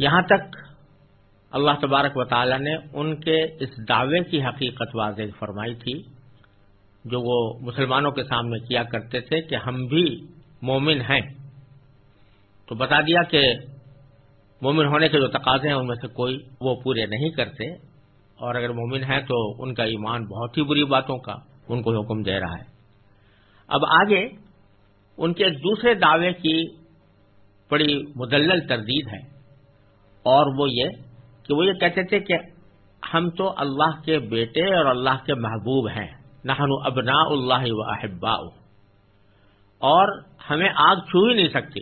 یہاں تک اللہ تبارک و تعالی نے ان کے اس دعوے کی حقیقت واضح فرمائی تھی جو وہ مسلمانوں کے سامنے کیا کرتے تھے کہ ہم بھی مومن ہیں۔ تو بتا دیا کہ مومن ہونے کے جو تقاضے ہیں ان میں سے کوئی وہ پورے نہیں کرتے اور اگر مومن ہیں تو ان کا ایمان بہت ہی بری باتوں کا ان کو حکم دے رہا ہے۔ اب آگے ان کے دوسرے دعوے کی بڑی مدلل تردید ہے۔ اور وہ یہ کہ وہ یہ کہتے تھے کہ ہم تو اللہ کے بیٹے اور اللہ کے محبوب ہیں۔ نہنو ابنا اللہ و احبا اور ہمیں آگ چھو ہی نہیں سکتی۔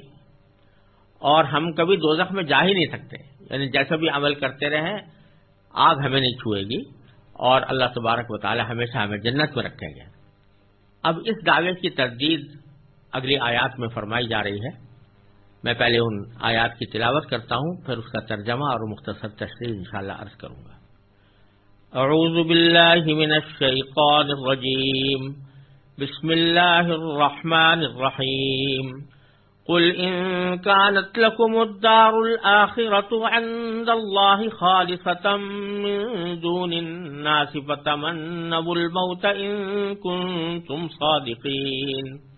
اور ہم کبھی دوزخ میں جا ہی نہیں سکتے۔ یعنی جیسا بھی عمل کرتے رہیں آگ ہمیں نہیں چھوئے گی۔ اور اللہ تبارک و تعالی ہمیشہ ہمیں جنت میں رکھیں گے۔ اب اس دعوے کی تردید اگلی آیات میں فرمائی جا رہی ہے۔ میں پہلے ان آیات کی تلاوت کرتا ہوں، پھر اس کا ترجمہ اور مختصر تشریح انشاءاللہ عرض کروں گا۔ اعوذ باللہ من الشیطان الرجیم۔ بسم اللہ الرحمن الرحیم۔ قل إن كانت لكم الدار الآخرة عند الله خالصة من دون الناس فتمنوا الموت إن كنتم صادقين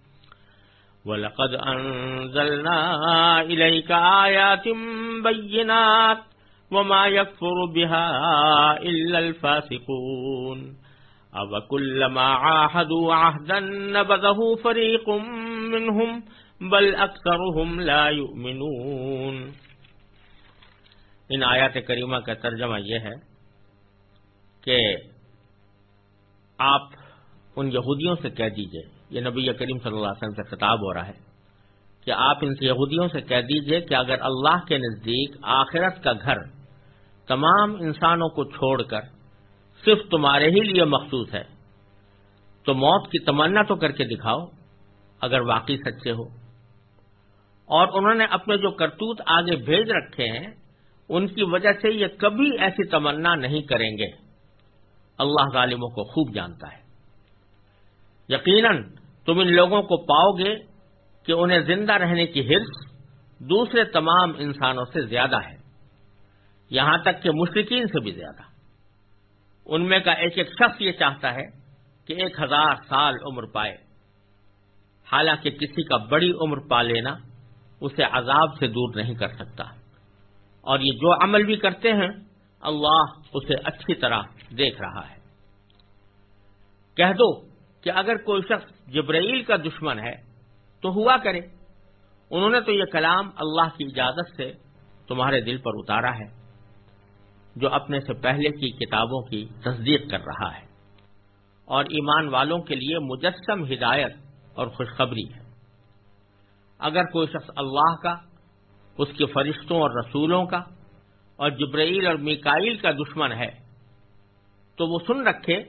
ولقد أنزلنا إليك آيات بينات وما يكفر بها إلا الفاسقون. أو كلما عاهدوا عهدا نبذه فريق منهم بل اکثرهم لا يؤمنون. ان آیات کریمہ کا ترجمہ یہ ہے کہ آپ ان یہودیوں سے کہہ دیجیے یہ نبی کریم صلی اللہ علیہ وسلم سے خطاب ہو رہا ہے کہ آپ ان سے یہودیوں سے کہہ دیجیے کہ اگر اللہ کے نزدیک آخرت کا گھر تمام انسانوں کو چھوڑ کر صرف تمہارے ہی لیے مخصوص ہے، تو موت کی تمنا تو کر کے دکھاؤ، اگر واقعی سچے ہو۔ اور انہوں نے اپنے جو کرتوت آگے بھیج رکھے ہیں، ان کی وجہ سے یہ کبھی ایسی تمنا نہیں کریں گے۔ اللہ ظالموں کو خوب جانتا ہے۔ یقیناً تم ان لوگوں کو پاؤ گے کہ انہیں زندہ رہنے کی حرص دوسرے تمام انسانوں سے زیادہ ہے۔ یہاں تک کہ مشرقین سے بھی زیادہ۔ ان میں کا ایک ایک شخص یہ چاہتا ہے کہ ایک ہزار سال عمر پائے۔ حالانکہ کسی کا بڑی عمر پا لینا اسے عذاب سے دور نہیں کر سکتا۔ اور یہ جو عمل بھی کرتے ہیں، اللہ اسے اچھی طرح دیکھ رہا ہے۔ کہہ دو کہ اگر کوئی شخص جبرائیل کا دشمن ہے تو ہوا کرے۔ انہوں نے تو یہ کلام اللہ کی اجازت سے تمہارے دل پر اتارا ہے، جو اپنے سے پہلے کی کتابوں کی تصدیق کر رہا ہے۔ اور ایمان والوں کے لیے مجسم ہدایت اور خوشخبری ہے۔ اگر کوئی شخص اللہ کا، اس کے فرشتوں اور رسولوں کا اور جبرائیل اور میکائل کا دشمن ہے، تو وہ سن رکھے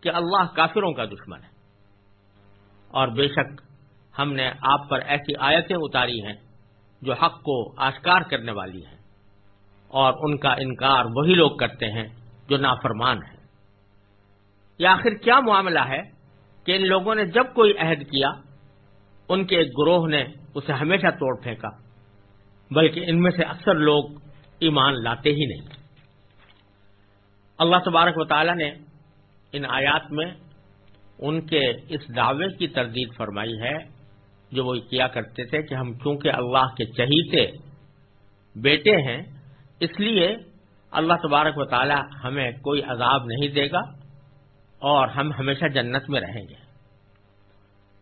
کہ اللہ کافروں کا دشمن ہے۔ اور بے شک ہم نے آپ پر ایسی آیتیں اتاری ہیں جو حق کو آشکار کرنے والی ہیں اور ان کا انکار وہی لوگ کرتے ہیں جو نافرمان ہیں۔ یہ آخر کیا معاملہ ہے کہ ان لوگوں نے جب کوئی عہد کیا، ان کے ایک گروہ نے اسے ہمیشہ توڑ پھینکا، بلکہ ان میں سے اکثر لوگ ایمان لاتے ہی نہیں۔ اللہ تبارک و تعالی نے ان آیات میں ان کے اس دعوے کی تردید فرمائی ہے جو وہ کیا کرتے تھے کہ ہم چونکہ اللہ کے چہیتے بیٹے ہیں، اس لیے اللہ تبارک و تعالی ہمیں کوئی عذاب نہیں دے گا اور ہم ہمیشہ جنت میں رہیں گے۔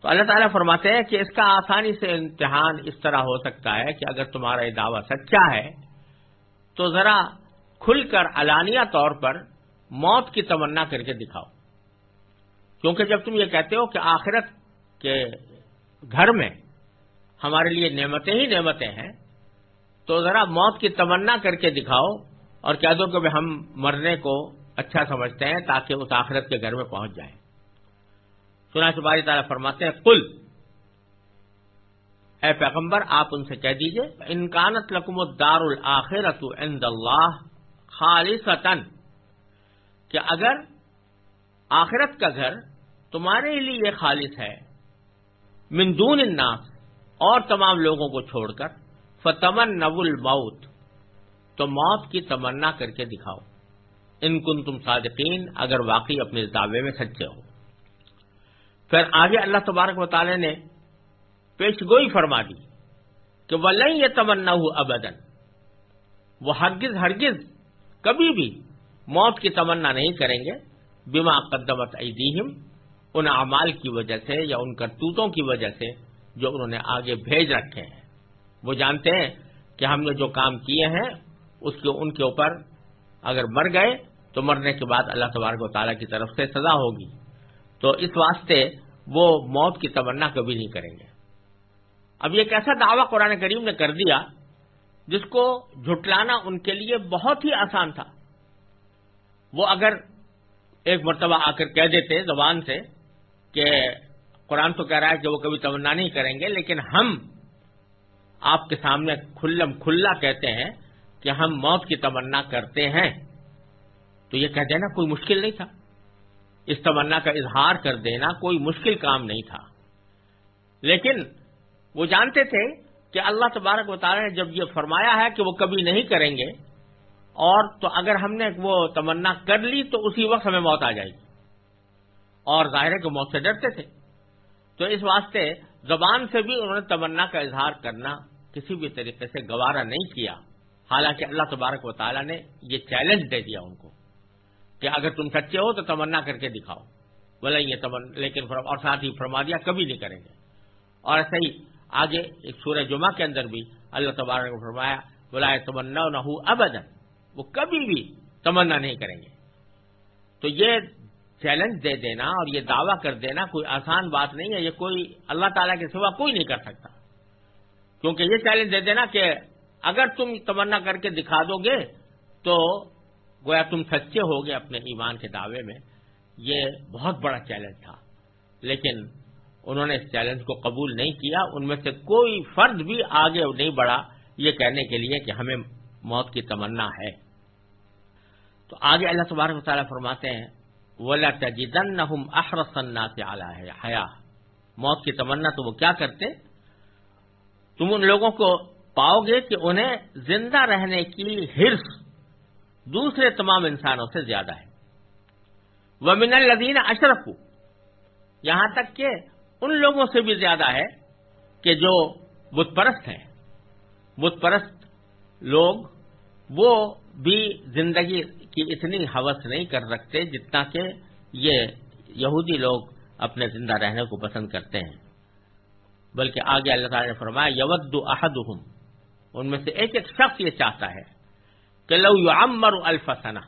تو اللہ تعالیٰ فرماتے ہیں کہ اس کا آسانی سے امتحان اس طرح ہو سکتا ہے کہ اگر تمہارا یہ دعویٰ سچا ہے، تو ذرا کھل کر علانیہ طور پر موت کی تمنا کر کے دکھاؤ۔ کیونکہ جب تم یہ کہتے ہو کہ آخرت کے گھر میں ہمارے لیے نعمتیں ہی نعمتیں ہیں، تو ذرا موت کی تمنا کر کے دکھاؤ اور کہہ دو کہ ہم مرنے کو اچھا سمجھتے ہیں تاکہ اس آخرت کے گھر میں پہنچ جائیں۔ سنا باری تعالیٰ فرماتے ہیں کل اے پیغمبر، آپ ان سے کہہ دیجیے انکانت لکم الدار الآخرت عند اللہ خالصتاً، کہ اگر آخرت کا گھر تمہارے لیے خالص ہے۔ مندون الناس، اور تمام لوگوں کو چھوڑ کر۔ فتمن نب الموت، تو موت کی تمنا کر کے دکھاؤ۔ ان کن تم صادقین، اگر واقعی اپنے دعوے میں سچے ہو۔ پھر آگے اللہ تبارک و تعالی نے پیش گوئی فرما دی کہ وہ نہیں یہ تمنا ہو ابدن وہ ہرگز ہرگز کبھی بھی موت کی تمنا نہیں کریں گے۔ بیما قدمت ایدیہم ان اعمال کی وجہ سے یا ان کرتوتوں کی وجہ سے جو انہوں نے آگے بھیج رکھے ہیں۔ وہ جانتے ہیں کہ ہم نے جو کام کیے ہیں، اس کے، ان کے اوپر اگر مر گئے تو مرنے کے بعد اللہ تبارک و تعالیٰ کی طرف سے سزا ہوگی۔ تو اس واسطے وہ موت کی تمنا کبھی نہیں کریں گے۔ اب یہ ایک ایسا دعویٰ قرآن کریم نے کر دیا جس کو جھٹلانا ان کے لیے بہت ہی آسان تھا۔ وہ اگر ایک مرتبہ آ کر کہہ دیتے زبان سے کہ قرآن تو کہہ رہا ہے کہ وہ کبھی تمنا نہیں کریں گے، لیکن ہم آپ کے سامنے کھلم کھلا کہتے ہیں کہ ہم موت کی تمنا کرتے ہیں۔ تو یہ کہہ دینا کوئی مشکل نہیں تھا۔ اس تمنا کا اظہار کر دینا کوئی مشکل کام نہیں تھا۔ لیکن وہ جانتے تھے کہ اللہ تبارک و تعالیٰ نے جب یہ فرمایا ہے کہ وہ کبھی نہیں کریں گے، اور تو اگر ہم نے وہ تمنا کر لی تو اسی وقت ہمیں موت آ جائے گی۔ اور ظاہر کے موت سے ڈرتے تھے۔ تو اس واسطے زبان سے بھی انہوں نے تمنا کا اظہار کرنا کسی بھی طریقے سے گوارا نہیں کیا۔ حالانکہ اللہ تبارک و تعالیٰ نے یہ چیلنج دے دیا ان کو کہ اگر تم سچے ہو تو تمنا کر کے دکھاؤ۔ بولے یہ تمن لیکن اور ساتھ ہی فرما دیا، کبھی نہیں کریں گے۔ اور ایسا ہی آگے ایک سورہ جمعہ کے اندر بھی اللہ تبارک نے فرمایا بولا تمنا نہ ہو ابدن وہ کبھی بھی تمنا نہیں کریں گے۔ تو یہ چیلنج دے دینا اور یہ دعویٰ کر دینا، کوئی آسان بات نہیں ہے، یہ کوئی اللہ تعالیٰ کے سوا کوئی نہیں کر سکتا۔ کیونکہ یہ چیلنج دے دینا کہ اگر تم تمنا کر کے دکھا دو گے تو گویا تم سچے ہو گے اپنے ایمان کے دعوے میں۔ یہ بہت بڑا چیلنج تھا۔ لیکن انہوں نے اس چیلنج کو قبول نہیں کیا، ان میں سے کوئی فرد بھی آگے نہیں بڑھا یہ کہنے کے لیے کہ ہمیں موت کی تمنا ہے۔ تو آگے اللہ تبارک تعالیٰ فرماتے ہیں ولا تجدن احرسنا سے حیا موت کی تمنا تو وہ کیا کرتے؟ تم ان لوگوں کو پاؤ گے کہ انہیں زندہ رہنے کی ہرس دوسرے تمام انسانوں سے زیادہ ہے. وہ من الدین اشرف یہاں تک کہ ان لوگوں سے بھی زیادہ ہے کہ جو بت پرست ہیں. بت پرست لوگ وہ بھی زندگی کی اتنی حوث نہیں کر رکھتے جتنا کہ یہ یہودی لوگ اپنے زندہ رہنے کو پسند کرتے ہیں۔ بلکہ آگے اللہ تعالیٰ نے فرمایا، یود احدہم ان میں سے ایک ایک شخص یہ چاہتا ہے کہ لو یعمر الفسنا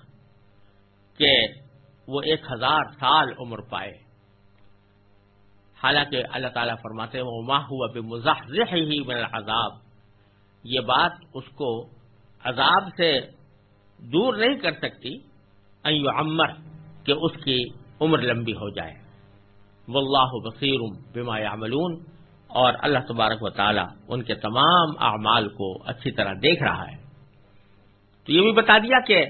کہ وہ ایک ہزار سال عمر پائے۔ حالانکہ اللہ تعالیٰ فرماتے ہیں وہ ہوا بے ہی من العذاب۔ یہ بات اس کو عذاب سے دور نہیں کر سکتی ایو عمر کہ اس کی عمر لمبی ہو جائے۔ واللہ بصیر بما یعملون اور اللہ تبارک و تعالی ان کے تمام اعمال کو اچھی طرح دیکھ رہا ہے۔ تو یہ بھی بتا دیا کہ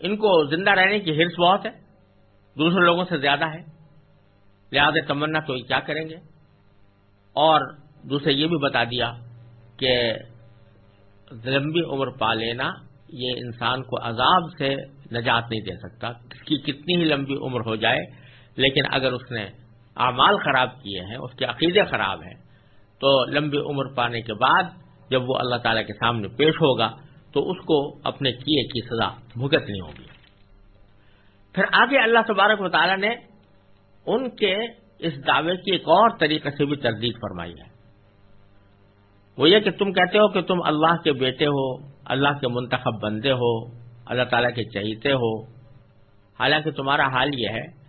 ان کو زندہ رہنے کی ہرس بہت ہے، دوسرے لوگوں سے زیادہ ہے۔ لہٰذا تمنا تو یہ کیا کریں گے؟ اور دوسرے یہ بھی بتا دیا کہ لمبی عمر پا لینا یہ انسان کو عذاب سے نجات نہیں دے سکتا، اس کی کتنی ہی لمبی عمر ہو جائے، لیکن اگر اس نے اعمال خراب کیے ہیں، اس کے عقیدے خراب ہیں، تو لمبی عمر پانے کے بعد جب وہ اللہ تعالی کے سامنے پیش ہوگا، تو اس کو اپنے کیے کی سزا بھگتنی ہوگی۔ پھر آگے اللہ تبارک و تعالیٰ نے ان کے اس دعوے کی ایک اور طریقے سے بھی تردید فرمائی ہے۔ وہ یہ کہ تم کہتے ہو کہ تم اللہ کے بیٹے ہو اللہ کے منتخب بندے ہو، اللہ تعالیٰ کے چہیتے ہو۔ حالانکہ تمہارا حال یہ ہے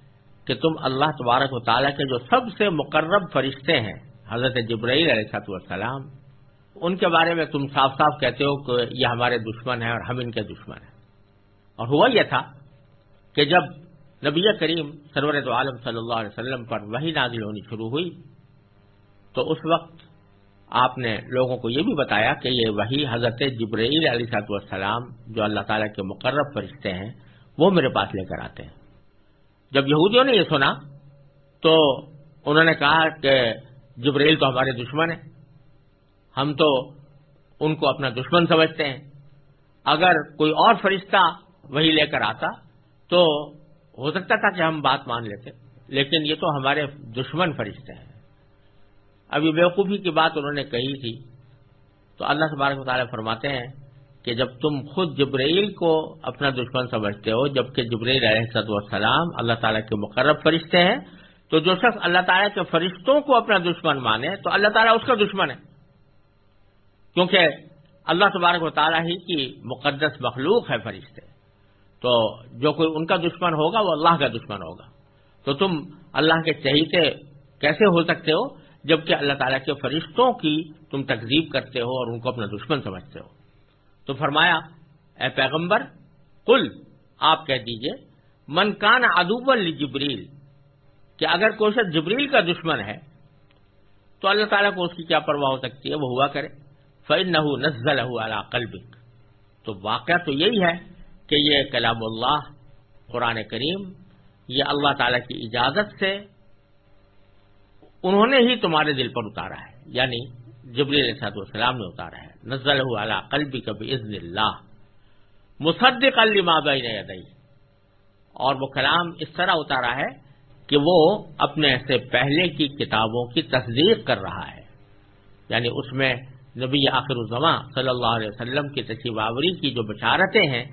کہ تم اللہ تبارک و تعالیٰ کے جو سب سے مقرب فرشتے ہیں، حضرت جبرائیل علیہ والسلام، ان کے بارے میں تم صاف صاف کہتے ہو کہ یہ ہمارے دشمن ہیں اور ہم ان کے دشمن ہیں۔ اور ہوا یہ تھا کہ جب نبی کریم سرورت عالم صلی اللہ علیہ وسلم پر وہی نازل ہونی شروع ہوئی، تو اس وقت آپ نے لوگوں کو یہ بھی بتایا کہ یہ وہی حضرت جبرائیل علیہ صاحب والسلام جو اللہ تعالیٰ کے مقرب فرشتے ہیں، وہ میرے پاس لے کر آتے ہیں۔ جب یہودیوں نے یہ سنا، تو انہوں نے کہا کہ جبریل تو ہمارے دشمن ہیں۔ ہم تو ان کو اپنا دشمن سمجھتے ہیں۔ اگر کوئی اور فرشتہ وہی لے کر آتا، تو ہو سکتا تھا کہ ہم بات مان لیتے، لیکن یہ تو ہمارے دشمن فرشتے ہیں۔ ابھی بیوقوفی کی بات انہوں نے کہی تھی۔ تو اللہ تبارک مطالعہ فرماتے ہیں کہ جب تم خود جبرائیل کو اپنا دشمن سمجھتے ہو، جبکہ جبریل علیہ والسلام اللہ تعالیٰ کے مقرب فرشتے ہیں، تو جو شخص اللہ تعالیٰ کے فرشتوں کو اپنا دشمن مانے، تو اللہ تعالیٰ اس کا دشمن ہے۔ کیونکہ اللہ تبارک و تعالیٰ ہی کی مقدس مخلوق ہے فرشتے۔ تو جو کوئی ان کا دشمن ہوگا، وہ اللہ کا دشمن ہوگا۔ تو تم اللہ کے چہیتے کیسے ہو سکتے ہو؟ جبکہ اللہ تعالیٰ کے فرشتوں کی تم تقزیب کرتے ہو اور ان کو اپنا دشمن سمجھتے ہو۔ تو فرمایا، اے پیغمبر کل آپ کہہ دیجیے، من کان ادوب جبریل کہ اگر کوئی شخص جبریل کا دشمن ہے، تو اللہ تعالیٰ کو اس کی کیا پرواہ ہو سکتی ہے؟ وہ ہوا کرے۔ فن نہ نزل قلبک تو واقعہ تو یہی ہے کہ یہ کلام اللہ، قرآن کریم، یہ اللہ تعالیٰ کی اجازت سے انہوں نے ہی تمہارے دل پر اتارا ہے۔ یعنی جبری صاحب السلام نے اتارا ہے۔ نزل علی قلبی کبھی عزن اللہ۔ مصدق الما بین یدئی اور وہ کلام اس طرح اتارا ہے کہ وہ اپنے سے پہلے کی کتابوں کی تصدیق کر رہا ہے۔ یعنی اس میں نبی آخر الزماں صلی اللہ علیہ وسلم کی تشریف آوری کی جو بشارتیں ہیں،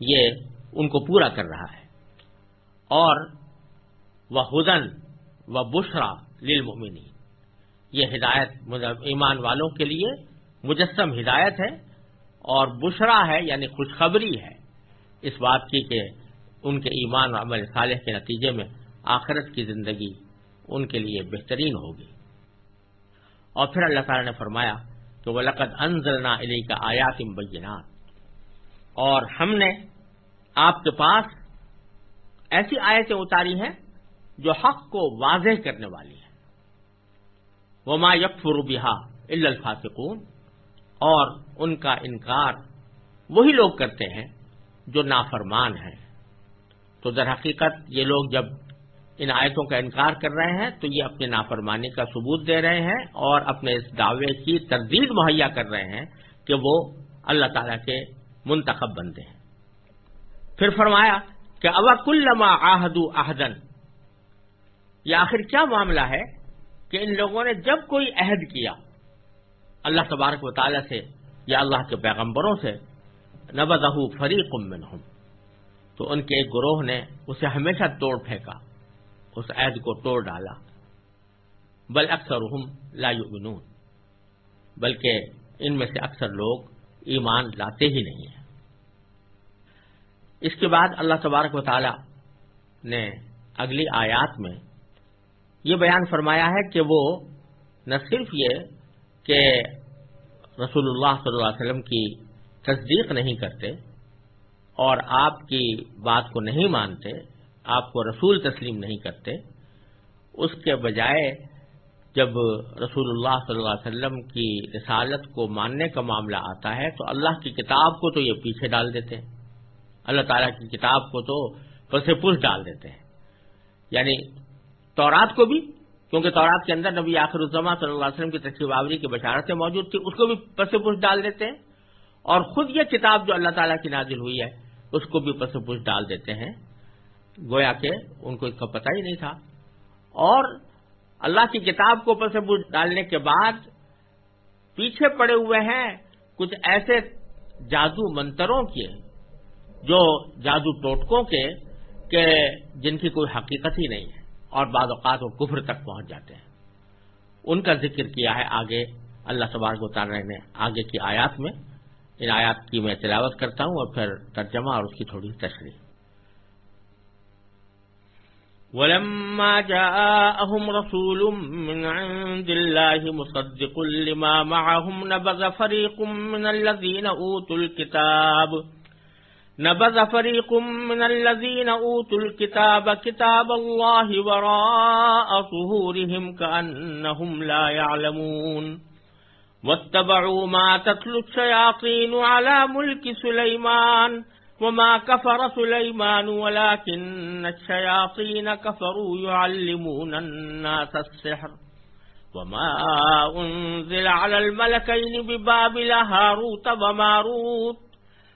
یہ ان کو پورا کر رہا ہے۔ اور وہ ہدن و بشرا للمؤمنین۔ یہ ہدایت ایمان والوں کے لیے مجسم ہدایت ہے اور بشرا ہے یعنی خوشخبری ہے۔ اس بات کی کہ ان کے ایمان و عمل صالح کے نتیجے میں آخرت کی زندگی ان کے لیے بہترین ہوگی۔ اور پھر اللہ تعالی نے فرمایا کہ وہ لقت انزلنا علی کا آیات بینات۔ اور ہم نے آپ کے پاس ایسی آیتیں اتاری ہیں جو حق کو واضح کرنے والی ہیں۔ وہ ما یکفر بہا الفاطقون اور ان کا انکار وہی لوگ کرتے ہیں جو نافرمان ہیں۔ تو در حقیقت یہ لوگ جب ان آیتوں کا انکار کر رہے ہیں، تو یہ اپنے نافرمانی کا ثبوت دے رہے ہیں اور اپنے اس دعوے کی تردید مہیا کر رہے ہیں کہ وہ اللہ تعالی کے منتخب بندے ہیں۔ پھر فرمایا کہ ابا کلما آہد آہدن یہ آخر کیا معاملہ ہے؟ کہ ان لوگوں نے جب کوئی عہد کیا اللہ تبارک و تعالی سے یا اللہ کے پیغمبروں سے نبدہ فریق منہم، تو ان کے ایک گروہ نے اسے ہمیشہ توڑ پھینکا، اس عہد کو توڑ ڈالا۔ بل اکثر لا یؤمنون، بلکہ ان میں سے اکثر لوگ ایمان لاتے ہی نہیں ہیں۔ اس کے بعد اللہ تبارک و تعالی نے اگلی آیات میں یہ بیان فرمایا ہے کہ وہ نہ صرف یہ کہ رسول اللہ صلی اللہ علیہ وسلم کی تصدیق نہیں کرتے اور آپ کی بات کو نہیں مانتے، آپ کو رسول تسلیم نہیں کرتے، اس کے بجائے جب رسول اللہ صلی اللہ علیہ وسلم کی رسالت کو ماننے کا معاملہ آتا ہے تو اللہ کی کتاب کو تو یہ پیچھے ڈال دیتے ہیں۔ اللہ تعالیٰ کی کتاب کو تو پس پس ڈال دیتے ہیں۔ یعنی تورات کو بھی، کیونکہ تورات کے اندر نبی آخر الزما صلی اللہ علیہ وسلم کی تشریف آوری کی بشارتیں موجود تھی اس کو بھی پس پس ڈال دیتے ہیں۔ اور خود یہ کتاب جو اللہ تعالیٰ کی نازل ہوئی ہے، اس کو بھی پس پس ڈال دیتے ہیں۔ گویا کہ ان کو اس کا پتہ ہی نہیں تھا۔ اور اللہ کی کتاب کو پس پس ڈالنے کے بعد پیچھے پڑے ہوئے ہیں کچھ ایسے جادو منتروں کے، جو جادو ٹوٹکوں کے، کہ جن کی کوئی حقیقت ہی نہیں ہے۔ اور بعض اوقات وہ کفر تک پہنچ جاتے ہیں۔ ان کا ذکر کیا ہے آگے۔ اللہ تبارک و تعالی نے آگے کی آیات میں، ان آیات کی میں تلاوت کرتا ہوں اور پھر ترجمہ اور اس کی تھوڑی تشریح۔ ولما جاءهم رسول من عند الله مصدق لما معهم نبذ فريق من الذين أوتوا الكتاب نبذ فريق من الذين أوتوا الكتاب كتاب الله وراء ظهورهم كأنهم لا يعلمون واتبعوا ما تتلو الشياطين على ملك سليمان وما كفر سليمان ولكن الشياطين كفروا يعلمون الناس السحر وما أنزل على الملكين ببابل هاروت وماروت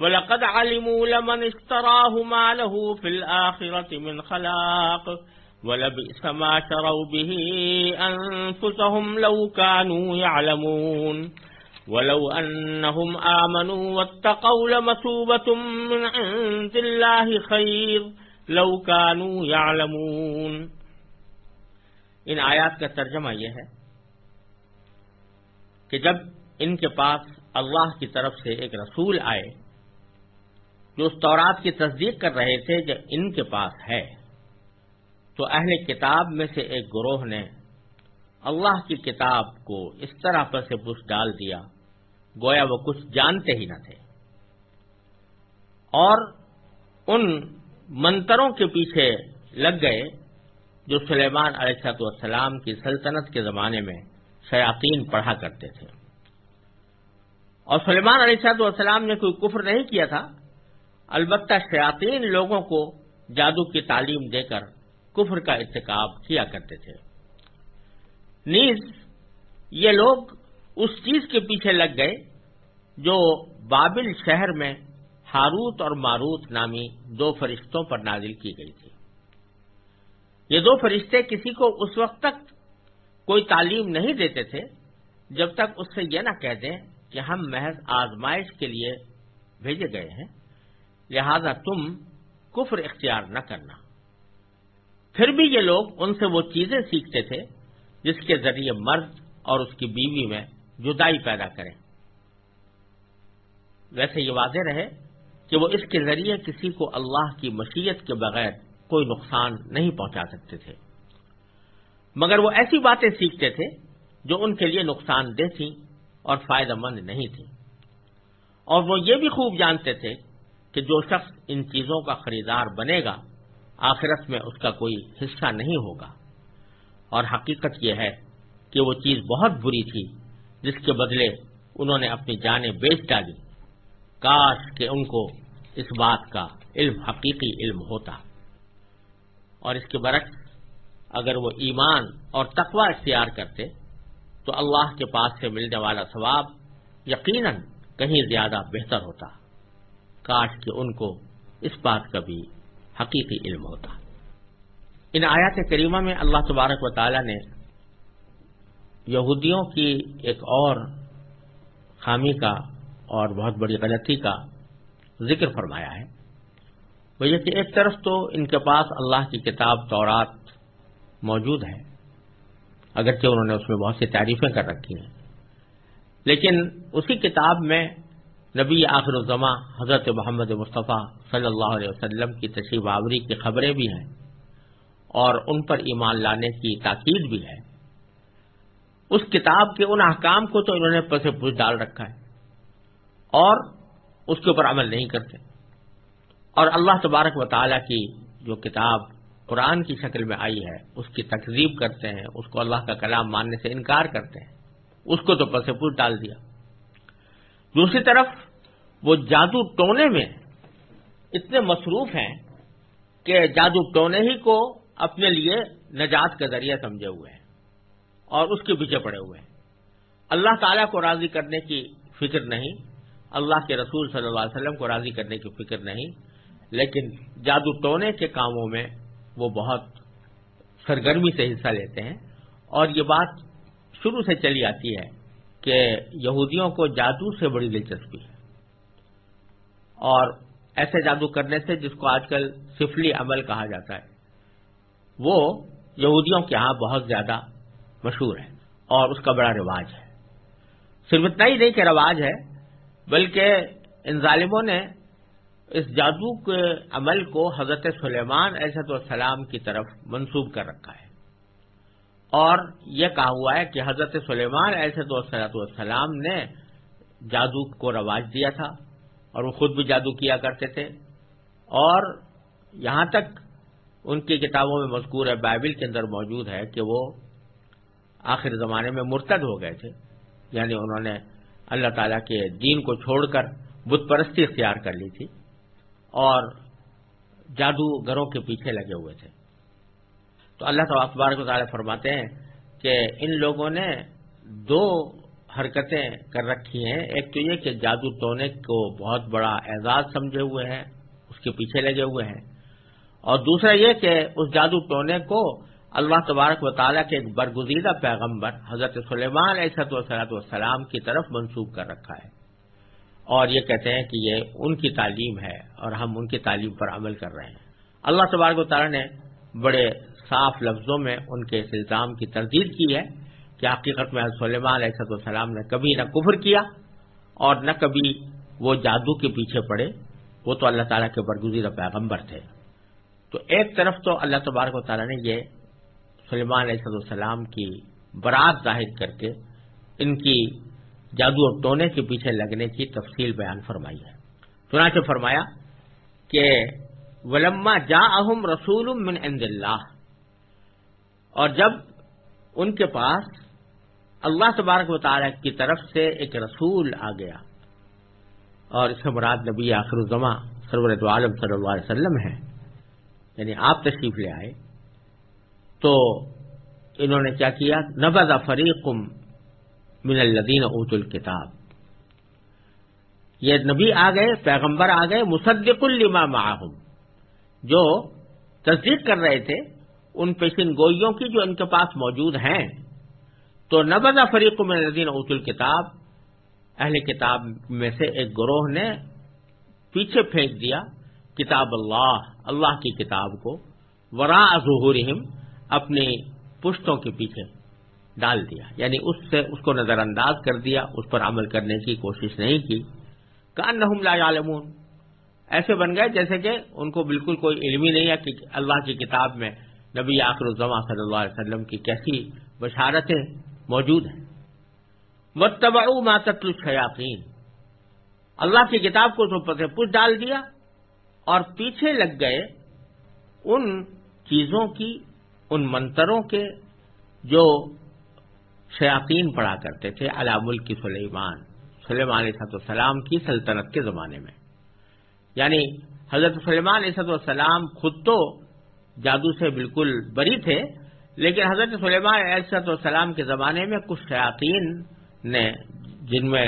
ولقد علموا لمن اشتراه ما له في الآخرة من خلاق ولبئس ما شروا به أنفسهم لو كانوا يعلمون ولو أنهم آمنوا واتقوا لمثوبة من عند الله خير لو كانوا يعلمون ان آیات کا ترجمہ یہ ہے کہ جب ان کے پاس اللہ کی طرف سے ایک رسول آئے جو اس تورات کی تصدیق کر رہے تھے جو ان کے پاس ہے۔ تو اہل کتاب میں سے ایک گروہ نے اللہ کی کتاب کو اس طرح پر سے پوچھ ڈال دیا، گویا وہ کچھ جانتے ہی نہ تھے۔ اور ان منتروں کے پیچھے لگ گئے جو سلیمان علیہ والسلام کی سلطنت کے زمانے میں شیاطین پڑھا کرتے تھے۔ اور سلیمان علیہ والسلام نے کوئی کفر نہیں کیا تھا۔ البتہ شیاطین لوگوں کو جادو کی تعلیم دے کر کفر کا ارتکاب کیا کرتے تھے۔ نیز یہ لوگ اس چیز کے پیچھے لگ گئے جو بابل شہر میں ہاروت اور ماروت نامی دو فرشتوں پر نازل کی گئی تھی۔ یہ دو فرشتے کسی کو اس وقت تک کوئی تعلیم نہیں دیتے تھے جب تک اس سے یہ نہ کہہ دیں کہ ہم محض آزمائش کے لیے بھیجے گئے ہیں۔ لہذا تم کفر اختیار نہ کرنا۔ پھر بھی یہ لوگ ان سے وہ چیزیں سیکھتے تھے جس کے ذریعے مرد اور اس کی بیوی میں جدائی پیدا کریں۔ ویسے یہ واضح رہے کہ وہ اس کے ذریعے کسی کو اللہ کی مشیت کے بغیر کوئی نقصان نہیں پہنچا سکتے تھے۔ مگر وہ ایسی باتیں سیکھتے تھے جو ان کے لیے نقصان دہ تھیں اور فائدہ مند نہیں تھیں۔ اور وہ یہ بھی خوب جانتے تھے کہ جو شخص ان چیزوں کا خریدار بنے گا، آخرت میں اس کا کوئی حصہ نہیں ہوگا۔ اور حقیقت یہ ہے کہ وہ چیز بہت بری تھی، جس کے بدلے انہوں نے اپنی جانیں بیچ ڈالی۔ کاش کہ ان کو اس بات کا علم، حقیقی علم ہوتا۔ اور اس کے برعکس، اگر وہ ایمان اور تقوی اختیار کرتے، تو اللہ کے پاس سے ملنے والا ثواب یقیناً کہیں زیادہ بہتر ہوتا۔ کاش کہ ان کو اس بات کا بھی حقیقی علم ہوتا۔ ان آیات کریمہ میں اللہ تبارک و تعالی نے یہودیوں کی ایک اور خامی کا اور بہت بڑی غلطی کا ذکر فرمایا ہے۔ وہ یہ کہ ایک طرف تو ان کے پاس اللہ کی کتاب تورات موجود ہے، اگرچہ انہوں نے اس میں بہت سی تعریفیں کر رکھی ہیں، لیکن اسی کتاب میں نبی آخر الزماں حضرت محمد مصطفیٰ صلی اللہ علیہ وسلم کی تشریف آوری کی خبریں بھی ہیں اور ان پر ایمان لانے کی تاکید بھی ہے۔ اس کتاب کے ان احکام کو تو انہوں نے پسے پوچھ ڈال رکھا ہے اور اس کے اوپر عمل نہیں کرتے۔ اور اللہ تبارک و تعالیٰ کی جو کتاب قرآن کی شکل میں آئی ہے، اس کی تقزیب کرتے ہیں، اس کو اللہ کا کلام ماننے سے انکار کرتے ہیں۔ اس کو تو پسے پوچھ ڈال دیا۔ دوسری طرف وہ جادو ٹونے میں اتنے مصروف ہیں کہ جادو ٹونے ہی کو اپنے لیے نجات کا ذریعہ سمجھے ہوئے ہیں اور اس کے پیچھے پڑے ہوئے ہیں۔ اللہ تعالیٰ کو راضی کرنے کی فکر نہیں، اللہ کے رسول صلی اللہ علیہ وسلم کو راضی کرنے کی فکر نہیں، لیکن جادو ٹونے کے کاموں میں وہ بہت سرگرمی سے حصہ لیتے ہیں۔ اور یہ بات شروع سے چلی آتی ہے کہ یہودیوں کو جادو سے بڑی دلچسپی ہے۔ اور ایسے جادو کرنے سے جس کو آج کل سفلی عمل کہا جاتا ہے، وہ یہودیوں کے ہاں بہت زیادہ مشہور ہے اور اس کا بڑا رواج ہے۔ صرف اتنا ہی نہیں کہ رواج ہے، بلکہ ان ظالموں نے اس جادو کے عمل کو حضرت سلیمان علیہ السلام کی طرف منسوب کر رکھا ہے۔ اور یہ کہا ہوا ہے کہ حضرت سلیمان ایسے علیہ والسلام نے جادو کو رواج دیا تھا اور وہ خود بھی جادو کیا کرتے تھے اور یہاں تک ان کی کتابوں میں مذکور ہے، بائبل کے اندر موجود ہے کہ وہ آخر زمانے میں مرتد ہو گئے تھے۔ یعنی انہوں نے اللہ تعالیٰ کے دین کو چھوڑ کر بت پرستی اختیار کر لی تھی اور جادوگروں کے پیچھے لگے ہوئے تھے۔ تو اللہ تعالیٰ اخبار کو تعالیٰ فرماتے ہیں کہ ان لوگوں نے دو حرکتیں کر رکھی ہیں۔ ایک تو یہ کہ جادو ٹونے کو بہت بڑا اعزاز سمجھے ہوئے ہیں، اس کے پیچھے لگے ہوئے ہیں۔ اور دوسرا یہ کہ اس جادو ٹونے کو اللہ تبارک و تعالیٰ کے ایک برگزیدہ پیغمبر حضرت سلیمان علیہ والسلام کی طرف منسوخ کر رکھا ہے۔ اور یہ کہتے ہیں کہ یہ ان کی تعلیم ہے اور ہم ان کی تعلیم پر عمل کر رہے ہیں۔ اللہ تبارک و تعالیٰ نے بڑے صاف لفظوں میں ان کے اس الزام کی تردید کی ہے کہ حقیقت میں سلیمان علیہ السلام نے کبھی نہ کفر کیا اور نہ کبھی وہ جادو کے پیچھے پڑے۔ وہ تو اللہ تعالیٰ کے برگزیدہ پیغمبر تھے۔ تو ایک طرف تو اللہ تبارک و تعالیٰ نے یہ سلیمان علیہ السلام کی برات ظاہر کر کے ان کی جادو اور ٹونے کے پیچھے لگنے کی تفصیل بیان فرمائی ہے۔ چنانچہ فرمایا کہ ولما جا اہم رسول من عند اللہ اور جب ان کے پاس اللہ تبارک و تعالی کی طرف سے ایک رسول آ گیا اور اس میں مراد نبی آخر الزما سرورت عالم صلی اللہ علیہ وسلم ہے یعنی آپ تشریف لے آئے، تو انہوں نے کیا کیا؟ نبز فریقم من الدین اوت الکتاب۔ یہ نبی آ گئے، پیغمبر آ گئے، مصدق الما معاہم جو تصدیق کر رہے تھے ان پیشن گوئیوں کی جو ان کے پاس موجود ہیں، تو نبز فریق من الدین اوت الکتاب، اہل کتاب میں سے ایک گروہ نے پیچھے پھینک دیا کتاب اللہ اللہ کی کتاب کو ورا ظہورہم اپنی پشتوں کے پیچھے ڈال دیا۔ یعنی اس سے اس کو نظر انداز کر دیا، اس پر عمل کرنے کی کوشش نہیں کی۔ کان نہ عالمون ایسے بن گئے جیسے کہ ان کو بالکل کوئی علم ہی نہیں ہے کہ اللہ کی کتاب میں نبی آخر الزما صلی اللہ علیہ وسلم کی کیسی بشارتیں موجود ہیں۔ متبع ماتت الشیاطین اللہ کی کتاب کو تو پتہ پوچھ ڈال دیا اور پیچھے لگ گئے ان چیزوں کی، ان منتروں کے جو شیاطین پڑھا کرتے تھے علام کی سلیمان سلیمان علیہ السلام کی سلطنت کے زمانے میں۔ یعنی حضرت سلیمان علیہ السلام خود تو جادو سے بالکل بری تھے، لیکن حضرت سلیمان علیہ السلام کے زمانے میں کچھ شیاطین نے جن میں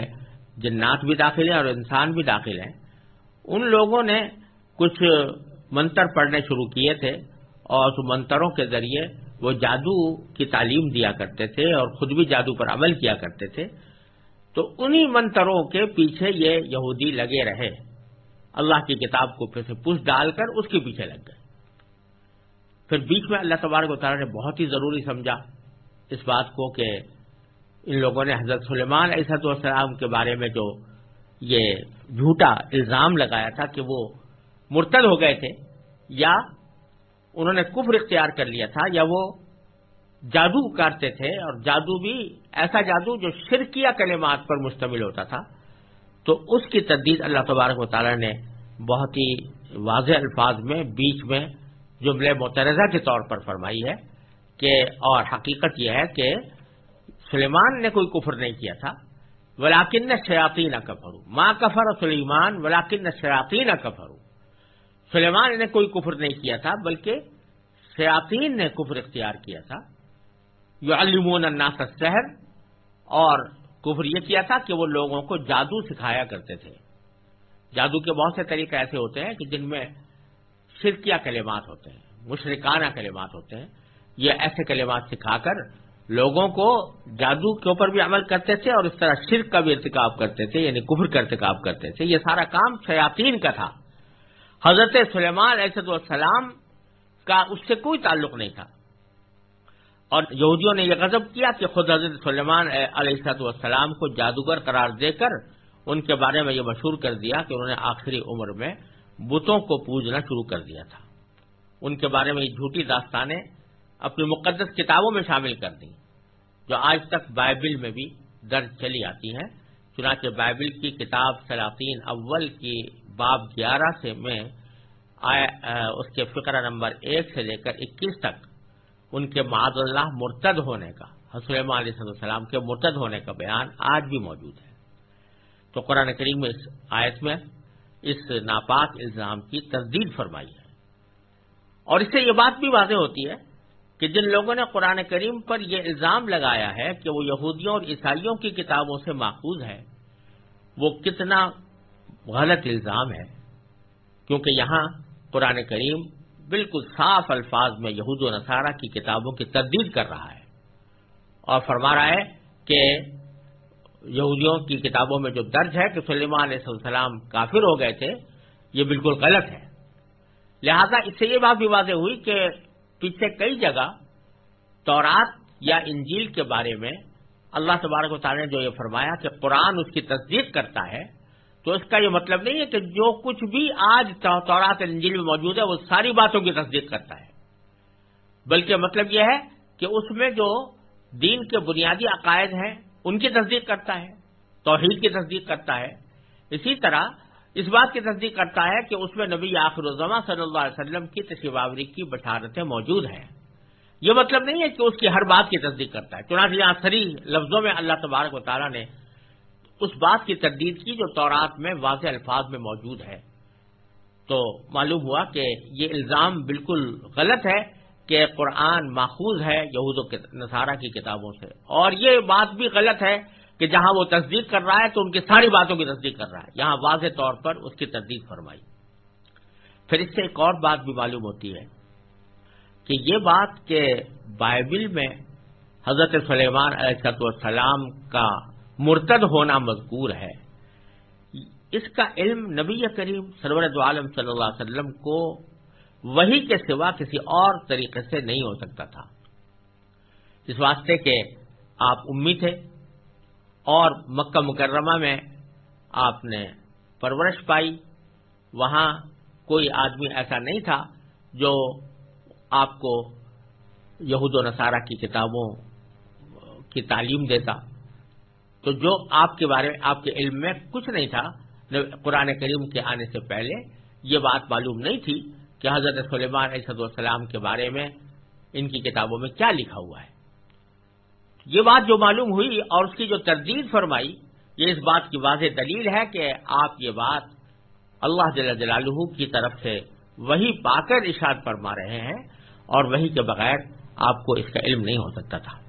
جنات بھی داخل ہیں اور انسان بھی داخل ہیں، ان لوگوں نے کچھ منتر پڑھنے شروع کیے تھے اور اس منتروں کے ذریعے وہ جادو کی تعلیم دیا کرتے تھے اور خود بھی جادو پر عمل کیا کرتے تھے۔ تو انہی منتروں کے پیچھے یہ یہودی لگے رہے۔ اللہ کی کتاب کو پھر سے پوچھ ڈال کر اس کے پیچھے لگ گئے۔ پھر بیچ میں اللہ تبارک و تعالیٰ نے بہت ہی ضروری سمجھا اس بات کو کہ ان لوگوں نے حضرت سلیمان عیسد والسلام کے بارے میں جو یہ جھوٹا الزام لگایا تھا کہ وہ مرتد ہو گئے تھے، یا انہوں نے کفر اختیار کر لیا تھا، یا وہ جادو کرتے تھے، اور جادو بھی ایسا جادو جو شرکیہ کلمات پر مشتمل ہوتا تھا، تو اس کی تردید اللہ تبارک و تعالیٰ نے بہت ہی واضح الفاظ میں بیچ میں جملے مترزہ کے طور پر فرمائی ہے کہ اور حقیقت یہ ہے کہ سلیمان نے کوئی کفر نہیں کیا تھا ولاکن شیاتی نہ کفرو ماں کفر سلیمان ولاکن شیاتی نہ کفرو سلیمان نے کوئی کفر نہیں کیا تھا، بلکہ شیاطین نے کفر اختیار کیا تھا۔ یو المون الناس شہر اور کفر یہ کیا تھا کہ وہ لوگوں کو جادو سکھایا کرتے تھے۔ جادو کے بہت سے طریقے ایسے ہوتے ہیں کہ جن میں شرکیہ کلمات ہوتے ہیں، مشرکانہ کلمات ہوتے ہیں۔ یہ ایسے کلمات سکھا کر لوگوں کو جادو کے اوپر بھی عمل کرتے تھے اور اس طرح شرک کا بھی ارتکاب کرتے تھے یعنی کفر کا ارتکاب کرتے تھے۔ یہ سارا کام شیاطین کا تھا۔ حضرت سلیمان علیہ السلام کا اس سے کوئی تعلق نہیں تھا۔ اور یہودیوں نے یہ غضب کیا کہ خود حضرت سلیمان علیہ والسلام کو جادوگر قرار دے کر ان کے بارے میں یہ مشہور کر دیا کہ انہوں نے آخری عمر میں بتوں کو پوجنا شروع کر دیا تھا۔ ان کے بارے میں یہ جھوٹی داستانیں اپنی مقدس کتابوں میں شامل کر دیں۔ جو آج تک بائبل میں بھی درج چلی آتی ہیں۔ چنانچہ بائبل کی کتاب سلاطین اول کی باب گیارہ سے میں اس کے فقرہ نمبر ایک سے لے کر اکیس تک ان کے معذ اللہ مرتد ہونے کا حسلم علیہ السلام کے مرتد ہونے کا بیان آج بھی موجود ہے۔ تو قرآن کریم میں اس آیت میں اس ناپاک الزام کی تصدیق فرمائی ہے۔ اور اس سے یہ بات بھی واضح ہوتی ہے کہ جن لوگوں نے قرآن کریم پر یہ الزام لگایا ہے کہ وہ یہودیوں اور عیسائیوں کی کتابوں سے ماخوذ ہے وہ کتنا غلط الزام ہے۔ کیونکہ یہاں قرآن کریم بالکل صاف الفاظ میں یہود و نصارہ کی کتابوں کی تردید کر رہا ہے اور فرما رہا ہے کہ یہودیوں کی کتابوں میں جو درج ہے کہ سلیمان علیہ السلام کافر ہو گئے تھے، یہ بالکل غلط ہے۔ لہذا اس سے یہ بات بھی واضح ہوئی کہ پیچھے کئی جگہ تورات یا انجیل کے بارے میں اللہ تبارک و تعالیٰ نے جو یہ فرمایا کہ قرآن اس کی تصدیق کرتا ہے، تو اس کا یہ مطلب نہیں ہے کہ جو کچھ بھی آج تورات انجیل میں موجود ہے، وہ ساری باتوں کی تصدیق کرتا ہے۔ بلکہ مطلب یہ ہے کہ اس میں جو دین کے بنیادی عقائد ہیں ان کی تصدیق کرتا ہے، توحید کی تصدیق کرتا ہے۔ اسی طرح اس بات کی تصدیق کرتا ہے کہ اس میں نبی آخر الزما صلی اللہ علیہ وسلم کی تشریفاوری کی بشارتیں موجود ہیں۔ یہ مطلب نہیں ہے کہ اس کی ہر بات کی تصدیق کرتا ہے۔ چنانچہ یہاں سری لفظوں میں اللہ تبارک و تعالیٰ نے اس بات کی تردید کی جو تورات میں واضح الفاظ میں موجود ہے۔ تو معلوم ہوا کہ یہ الزام بالکل غلط ہے۔ کہ قرآن ماخوذ ہے یہود و نصارہ کی کتابوں سے۔ اور یہ بات بھی غلط ہے کہ جہاں وہ تصدیق کر رہا ہے تو ان کی ساری باتوں کی تصدیق کر رہا ہے۔ یہاں واضح طور پر اس کی تصدیق فرمائی۔ پھر اس سے ایک اور بات بھی معلوم ہوتی ہے کہ یہ بات کہ بائبل میں حضرت سلیمان علیہ السلام کا مرتد ہونا مذکور ہے، اس کا علم نبی کریم سرور عالم صلی اللہ علیہ وسلم کو وہی کے سوا کسی اور طریقے سے نہیں ہو سکتا تھا۔ اس واسطے کہ آپ امی تھے اور مکہ مکرمہ میں آپ نے پرورش پائی۔ وہاں کوئی آدمی ایسا نہیں تھا جو آپ کو یہود و نصارہ کی کتابوں کی تعلیم دیتا۔ تو جو آپ کے بارے میں، آپ کے علم میں کچھ نہیں تھا قرآن کریم کے آنے سے پہلے یہ بات معلوم نہیں تھی۔ کہ حضرت سلیمان علیہ السلام کے بارے میں ان کی کتابوں میں کیا لکھا ہوا ہے۔ یہ بات جو معلوم ہوئی اور اس کی جو تردید فرمائی، یہ اس بات کی واضح دلیل ہے کہ آپ یہ بات اللہ جل جلالہ کی طرف سے وہی پا کر اشاد فرما رہے ہیں اور وہی کے بغیر آپ کو اس کا علم نہیں ہو سکتا تھا۔